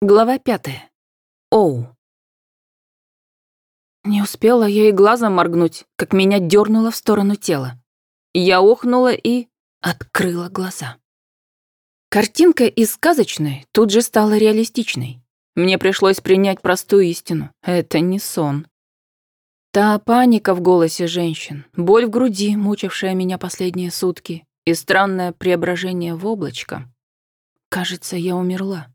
Глава пятая. Оу. Не успела я и глазом моргнуть, как меня дернуло в сторону тела. Я охнула и открыла глаза. Картинка из сказочной тут же стала реалистичной. Мне пришлось принять простую истину. Это не сон. Та паника в голосе женщин, боль в груди, мучившая меня последние сутки, и странное преображение в облачко. Кажется, я умерла.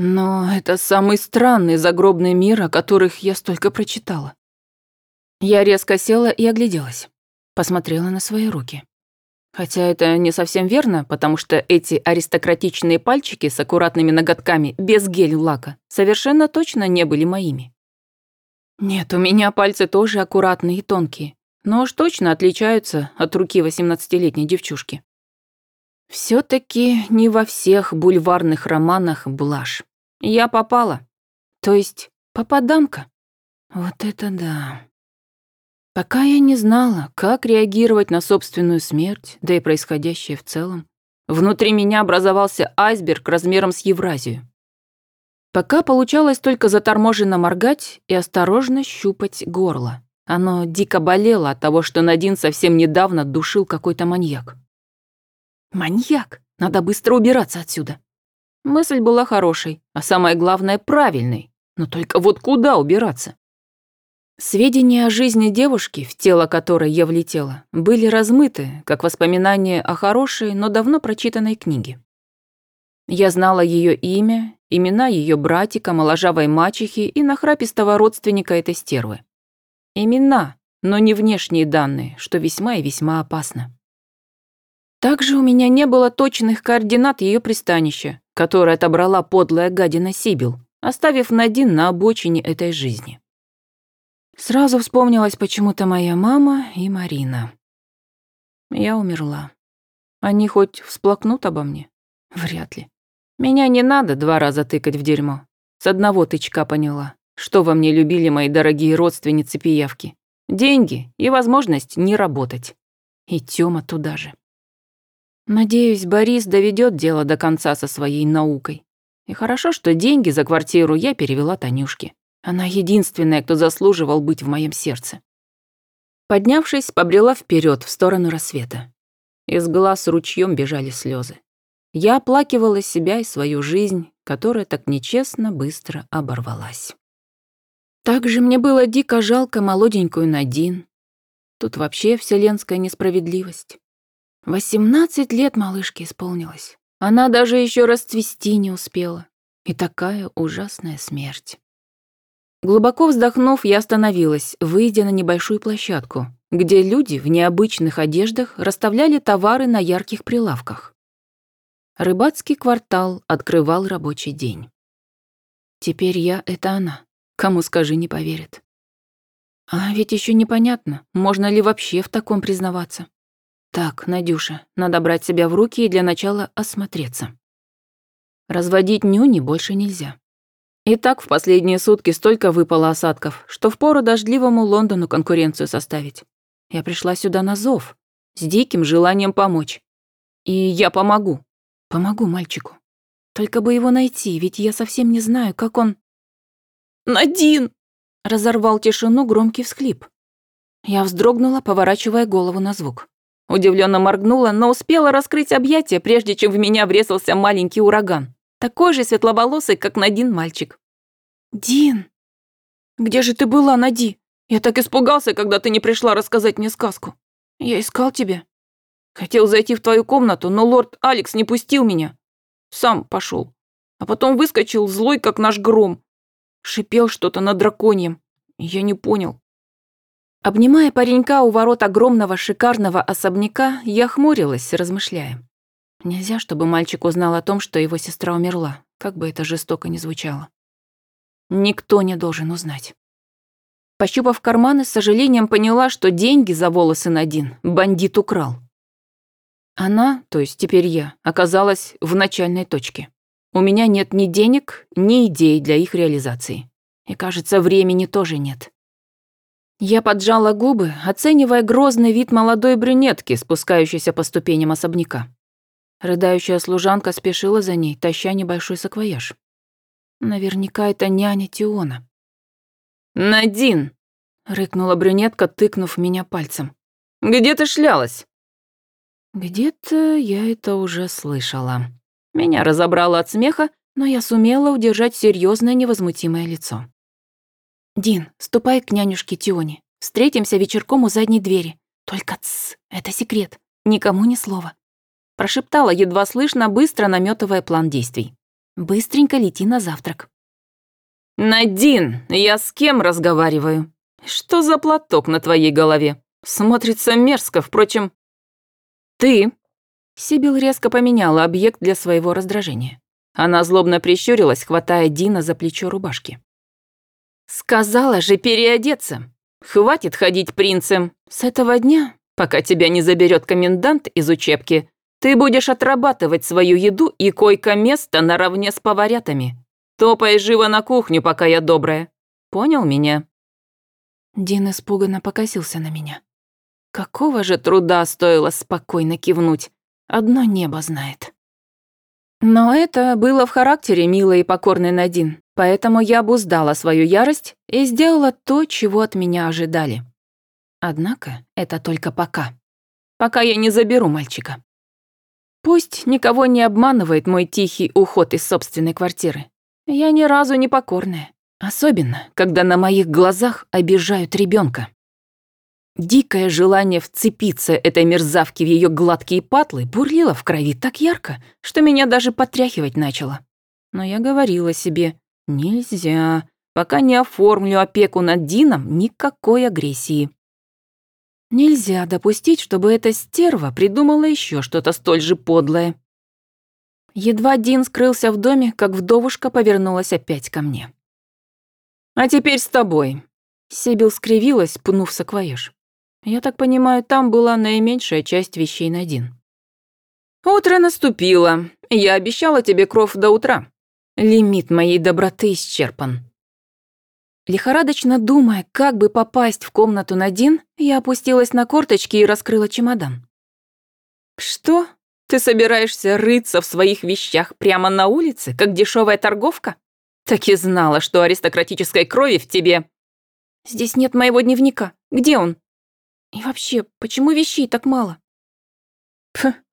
Но это самый странный загробный мир, о которых я столько прочитала. Я резко села и огляделась. Посмотрела на свои руки. Хотя это не совсем верно, потому что эти аристократичные пальчики с аккуратными ноготками без гель-лака совершенно точно не были моими. Нет, у меня пальцы тоже аккуратные и тонкие, но уж точно отличаются от руки 18-летней девчушки. Все таки не во всех бульварных романах блажь. Я попала. То есть попаданка. Вот это да. Пока я не знала, как реагировать на собственную смерть, да и происходящее в целом, внутри меня образовался айсберг размером с Евразию. Пока получалось только заторможенно моргать и осторожно щупать горло. Оно дико болело от того, что Надин совсем недавно душил какой-то маньяк. «Маньяк! Надо быстро убираться отсюда!» Мысль была хорошей, а самое главное, правильной. Но только вот куда убираться? Сведения о жизни девушки, в тело которой я влетела, были размыты, как воспоминания о хорошей, но давно прочитанной книге. Я знала ее имя, имена ее братика, моложавой мачехи и нахрапистого родственника этой стервы. Имена, но не внешние данные, что весьма и весьма опасно. Также у меня не было точных координат ее пристанища, которое отобрала подлая гадина Сибил, оставив Надин на обочине этой жизни. Сразу вспомнилась почему-то моя мама и Марина. Я умерла. Они хоть всплакнут обо мне? Вряд ли. Меня не надо два раза тыкать в дерьмо. С одного тычка поняла, что во мне любили мои дорогие родственницы-пиявки. Деньги и возможность не работать. И Тёма туда же. Надеюсь, Борис доведет дело до конца со своей наукой. И хорошо, что деньги за квартиру я перевела Танюшке. Она единственная, кто заслуживал быть в моем сердце. Поднявшись, побрела вперед в сторону рассвета. Из глаз ручьем бежали слезы. Я оплакивала себя и свою жизнь, которая так нечестно быстро оборвалась. Также мне было дико жалко молоденькую Надин. Тут вообще вселенская несправедливость. Восемнадцать лет малышке исполнилось. Она даже еще расцвести не успела. И такая ужасная смерть. Глубоко вздохнув, я остановилась, выйдя на небольшую площадку, где люди в необычных одеждах расставляли товары на ярких прилавках. Рыбацкий квартал открывал рабочий день. Теперь я — это она. Кому скажи, не поверит. А ведь еще непонятно, можно ли вообще в таком признаваться. Так, Надюша, надо брать себя в руки и для начала осмотреться. Разводить нюни больше нельзя. И так в последние сутки столько выпало осадков, что впору дождливому Лондону конкуренцию составить. Я пришла сюда на зов, с диким желанием помочь. И я помогу. Помогу мальчику. Только бы его найти, ведь я совсем не знаю, как он... «Надин!» — разорвал тишину громкий всхлип. Я вздрогнула, поворачивая голову на звук. Удивленно моргнула, но успела раскрыть объятия, прежде чем в меня врезался маленький ураган. Такой же светловолосый, как Надин мальчик. «Дин! Где же ты была, Нади? Я так испугался, когда ты не пришла рассказать мне сказку. Я искал тебя. Хотел зайти в твою комнату, но лорд Алекс не пустил меня. Сам пошел. А потом выскочил злой, как наш гром. Шипел что-то на драконьем. Я не понял. Обнимая паренька у ворот огромного шикарного особняка, я хмурилась, размышляя. Нельзя, чтобы мальчик узнал о том, что его сестра умерла, как бы это жестоко ни звучало. Никто не должен узнать. Пощупав карманы, с сожалением поняла, что деньги за волосы Надин бандит украл. Она, то есть теперь я, оказалась в начальной точке. У меня нет ни денег, ни идей для их реализации. И, кажется, времени тоже нет. Я поджала губы, оценивая грозный вид молодой брюнетки, спускающейся по ступеням особняка. Рыдающая служанка спешила за ней, таща небольшой саквояж. Наверняка это няня Тиона. «Надин!» — рыкнула брюнетка, тыкнув меня пальцем. «Где ты шлялась?» Где-то я это уже слышала. Меня разобрало от смеха, но я сумела удержать серьезное невозмутимое лицо. «Дин, ступай к нянюшке Тионе. Встретимся вечерком у задней двери. Только тсс, это секрет. Никому ни слова». Прошептала, едва слышно, быстро наметывая план действий. «Быстренько лети на завтрак». «Надин, я с кем разговариваю? Что за платок на твоей голове? Смотрится мерзко, впрочем...» «Ты...» Сибил резко поменяла объект для своего раздражения. Она злобно прищурилась, хватая Дина за плечо рубашки. «Сказала же переодеться. Хватит ходить принцем. С этого дня, пока тебя не заберет комендант из учебки, ты будешь отрабатывать свою еду и койко-место наравне с поварятами. Топай живо на кухню, пока я добрая. Понял меня?» Дин испуганно покосился на меня. Какого же труда стоило спокойно кивнуть. Одно небо знает. Но это было в характере милой и покорной Надин, поэтому я обуздала свою ярость и сделала то, чего от меня ожидали. Однако это только пока. Пока я не заберу мальчика. Пусть никого не обманывает мой тихий уход из собственной квартиры. Я ни разу не покорная. Особенно, когда на моих глазах обижают ребенка. Дикое желание вцепиться этой мерзавке в ее гладкие патлы бурлило в крови так ярко, что меня даже потряхивать начало. Но я говорила себе, нельзя, пока не оформлю опеку над Дином, никакой агрессии. Нельзя допустить, чтобы эта стерва придумала еще что-то столь же подлое. Едва Дин скрылся в доме, как вдовушка повернулась опять ко мне. «А теперь с тобой», — Сибил скривилась, пнув саквояж. Я так понимаю, там была наименьшая часть вещей на один. «Утро наступило. Я обещала тебе кров до утра. Лимит моей доброты исчерпан». Лихорадочно думая, как бы попасть в комнату Надин, я опустилась на корточки и раскрыла чемодан. «Что? Ты собираешься рыться в своих вещах прямо на улице, как дешевая торговка? Так и знала, что аристократической крови в тебе...» «Здесь нет моего дневника. Где он?» И вообще, почему вещей так мало?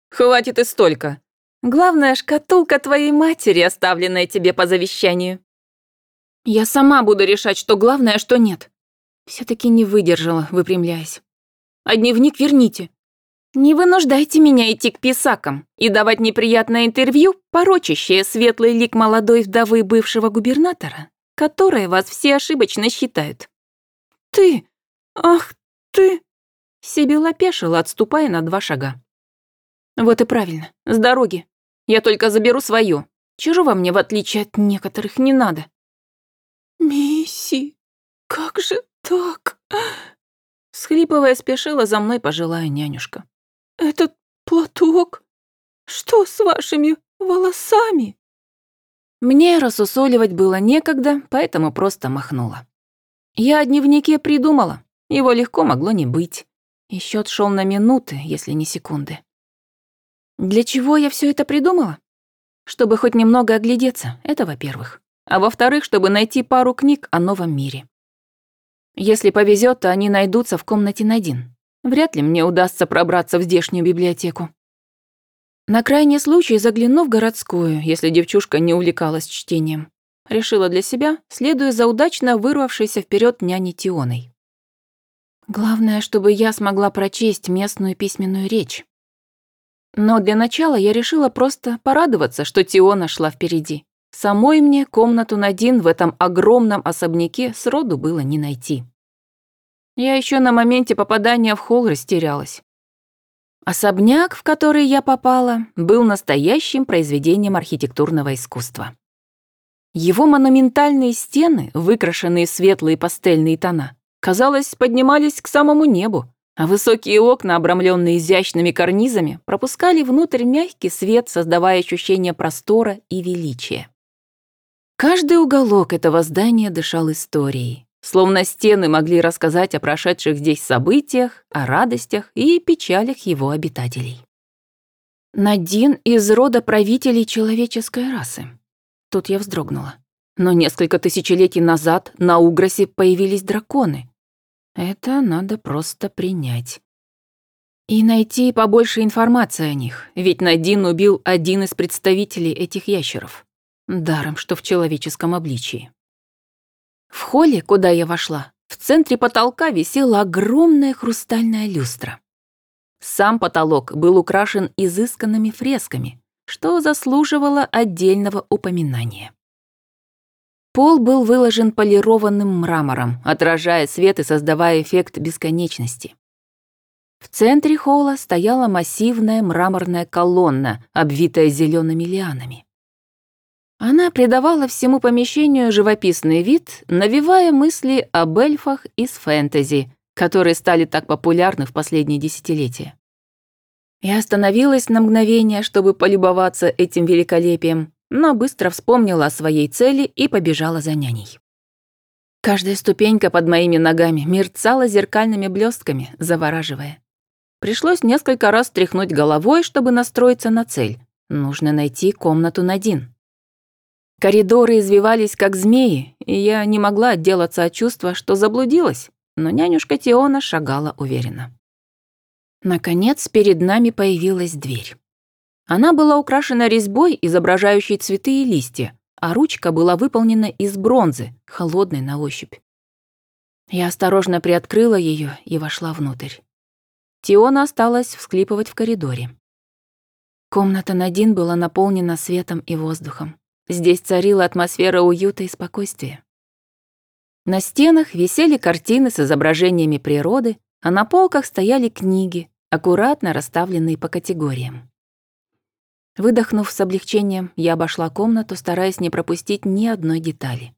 Хватит и столько. Главное, шкатулка твоей матери, оставленная тебе по завещанию. Я сама буду решать, что главное, а что нет. все таки не выдержала, выпрямляясь. А дневник верните. Не вынуждайте меня идти к писакам и давать неприятное интервью, порочащее светлый лик молодой вдовы бывшего губернатора, которое вас все ошибочно считают. Ты! Ах, ты! Сибил опешила, отступая на два шага. «Вот и правильно, с дороги. Я только заберу свое. Чужого мне, в отличие от некоторых, не надо». «Мисси, как же так?» Схлипывая, спешила за мной пожилая нянюшка. «Этот платок? Что с вашими волосами?» Мне рассусоливать было некогда, поэтому просто махнула. Я о дневнике придумала, его легко могло не быть. И счет шел на минуты, если не секунды. Для чего я все это придумала? Чтобы хоть немного оглядеться, это во-первых. А во-вторых, чтобы найти пару книг о новом мире. Если повезет, то они найдутся в комнате на один. Вряд ли мне удастся пробраться в здешнюю библиотеку. На крайний случай загляну в городскую, если девчушка не увлекалась чтением. Решила для себя, следуя за удачно вырвавшейся вперед няней Тионой. Главное, чтобы я смогла прочесть местную письменную речь. Но для начала я решила просто порадоваться, что Тиона шла впереди. Самой мне комнату Надин в этом огромном особняке сроду было не найти. Я еще на моменте попадания в холл растерялась. Особняк, в который я попала, был настоящим произведением архитектурного искусства. Его монументальные стены, выкрашенные светлые пастельные тона, казалось, поднимались к самому небу, а высокие окна, обрамленные изящными карнизами, пропускали внутрь мягкий свет, создавая ощущение простора и величия. Каждый уголок этого здания дышал историей, словно стены могли рассказать о прошедших здесь событиях, о радостях и печалях его обитателей. Надин из рода правителей человеческой расы. Тут я вздрогнула. Но несколько тысячелетий назад на Угросе появились драконы. Это надо просто принять. И найти побольше информации о них, ведь Надин убил один из представителей этих ящеров. Даром, что в человеческом обличии. В холле, куда я вошла, в центре потолка висела огромная хрустальная люстра. Сам потолок был украшен изысканными фресками, что заслуживало отдельного упоминания. Пол был выложен полированным мрамором, отражая свет и создавая эффект бесконечности. В центре холла стояла массивная мраморная колонна, обвитая зелеными лианами. Она придавала всему помещению живописный вид, навевая мысли об эльфах из фэнтези, которые стали так популярны в последние десятилетия. Я остановилась на мгновение, чтобы полюбоваться этим великолепием, но быстро вспомнила о своей цели и побежала за няней. Каждая ступенька под моими ногами мерцала зеркальными блестками, завораживая. Пришлось несколько раз тряхнуть головой, чтобы настроиться на цель. Нужно найти комнату Надин. Коридоры извивались, как змеи, и я не могла отделаться от чувства, что заблудилась, но нянюшка Тиона шагала уверенно. Наконец, перед нами появилась дверь. Она была украшена резьбой, изображающей цветы и листья, а ручка была выполнена из бронзы, холодной на ощупь. Я осторожно приоткрыла ее и вошла внутрь. Тиона осталась всклипывать в коридоре. Комната Надин была наполнена светом и воздухом. Здесь царила атмосфера уюта и спокойствия. На стенах висели картины с изображениями природы, а на полках стояли книги, аккуратно расставленные по категориям. Выдохнув с облегчением, я обошла комнату, стараясь не пропустить ни одной детали.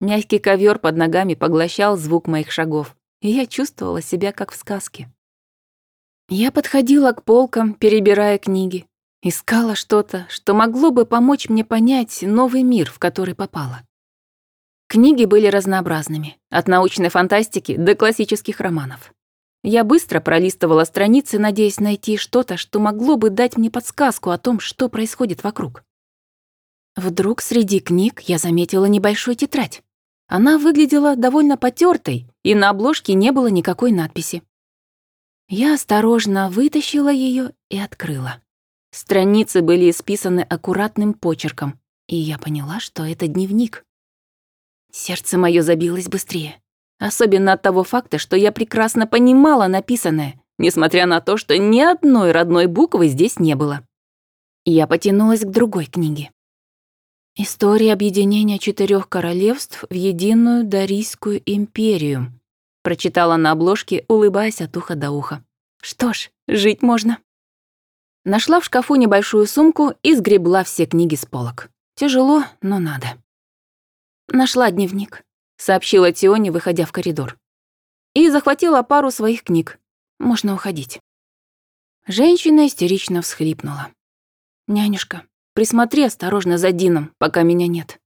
Мягкий ковер под ногами поглощал звук моих шагов, и я чувствовала себя как в сказке. Я подходила к полкам, перебирая книги, Искала что-то, что могло бы помочь мне понять новый мир, в который попала. Книги были разнообразными, от научной фантастики до классических романов. Я быстро пролистывала страницы, надеясь найти что-то, что могло бы дать мне подсказку о том, что происходит вокруг. Вдруг среди книг я заметила небольшую тетрадь. Она выглядела довольно потертой, и на обложке не было никакой надписи. Я осторожно вытащила ее и открыла. Страницы были исписаны аккуратным почерком, и я поняла, что это дневник. Сердце мое забилось быстрее. Особенно от того факта, что я прекрасно понимала написанное, несмотря на то, что ни одной родной буквы здесь не было. Я потянулась к другой книге. «История объединения четырех королевств в единую Дарийскую империю», прочитала на обложке, улыбаясь от уха до уха. «Что ж, жить можно». Нашла в шкафу небольшую сумку и сгребла все книги с полок. Тяжело, но надо. Нашла дневник, сообщила Тионе, выходя в коридор. И захватила пару своих книг. Можно уходить. Женщина истерично всхлипнула. «Нянюшка, присмотри осторожно за Дином, пока меня нет».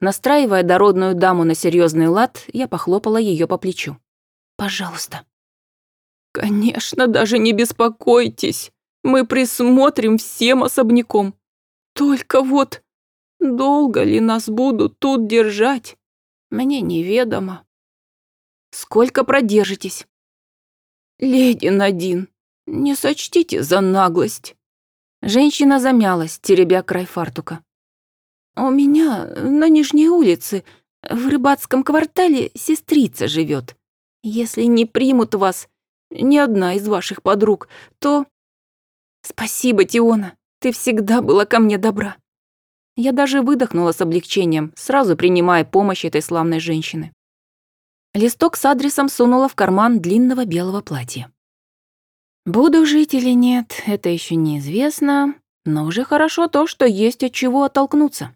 Настраивая дородную даму на серьезный лад, я похлопала ее по плечу. «Пожалуйста». «Конечно, даже не беспокойтесь», мы присмотрим всем особняком. Только вот, долго ли нас будут тут держать, мне неведомо. Сколько продержитесь? Леди Надин, не сочтите за наглость. Женщина замялась, теребя край фартука. У меня на Нижней улице, в рыбацком квартале, сестрица живет. Если не примут вас, ни одна из ваших подруг, то... «Спасибо, Тиона, ты всегда была ко мне добра». Я даже выдохнула с облегчением, сразу принимая помощь этой славной женщины. Листок с адресом сунула в карман длинного белого платья. Буду жить или нет, это еще неизвестно, но уже хорошо то, что есть от чего оттолкнуться.